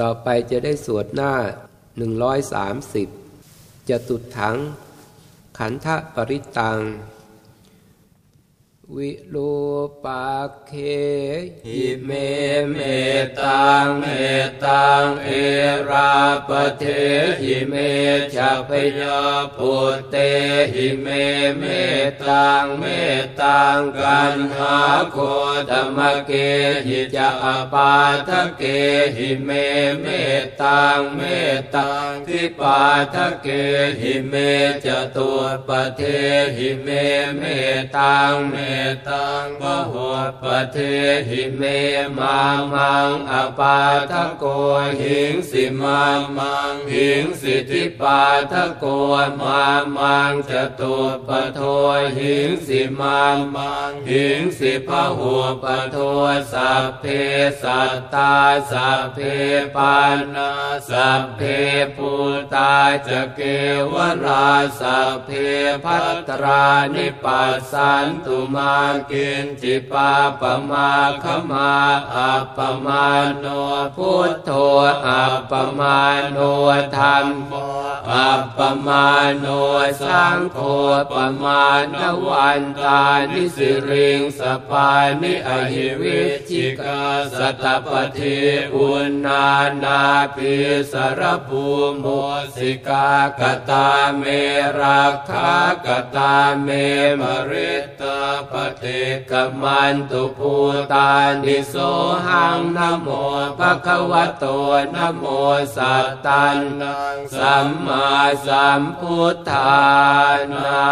ต่อไปจะได้สวดหน้า 130 จะตุดถัง ขันธปริตตัง วิรูปักเขหิเมเมตตังเมตตังเอราปะเถหิเม ฉัพยาปุตเตหิเมเมตตังเมตตังกัณหาโคตะมะเกหิจะ อะปาทะเกหิเมเมตตังเมตตังทิปาทะเกหิเม จะตุปปะเทหิเมเมตตังเมตตัง พะหุปปะเทหิเมมามัง อะปาทะโกหิงสิมามังหิงสิทิปาทะโกมามัง จะตุปโทหิงสิมามังหิงสิพหัวปโทสัพเพสัตตาสัพเพปานาสัพเพปูตาจะเกวราสัพเพพัตรานิปัสสันตุมากินจิปาปมาขมาอัปปมาโนพุทโธอัปปมาโนธรรมโม อัปปมาโนสังโฆปมาณวันตานิสิริงสปานิอหิวิจิกาสตปฏิอุณานาปิสรภูโมสิกากตาเมรักขากตาเมมริตาปฏิกมันตุภูตานิโสหังนโมภะคะวะโตนโมสัตตันสัมมาาสัมพุทธานา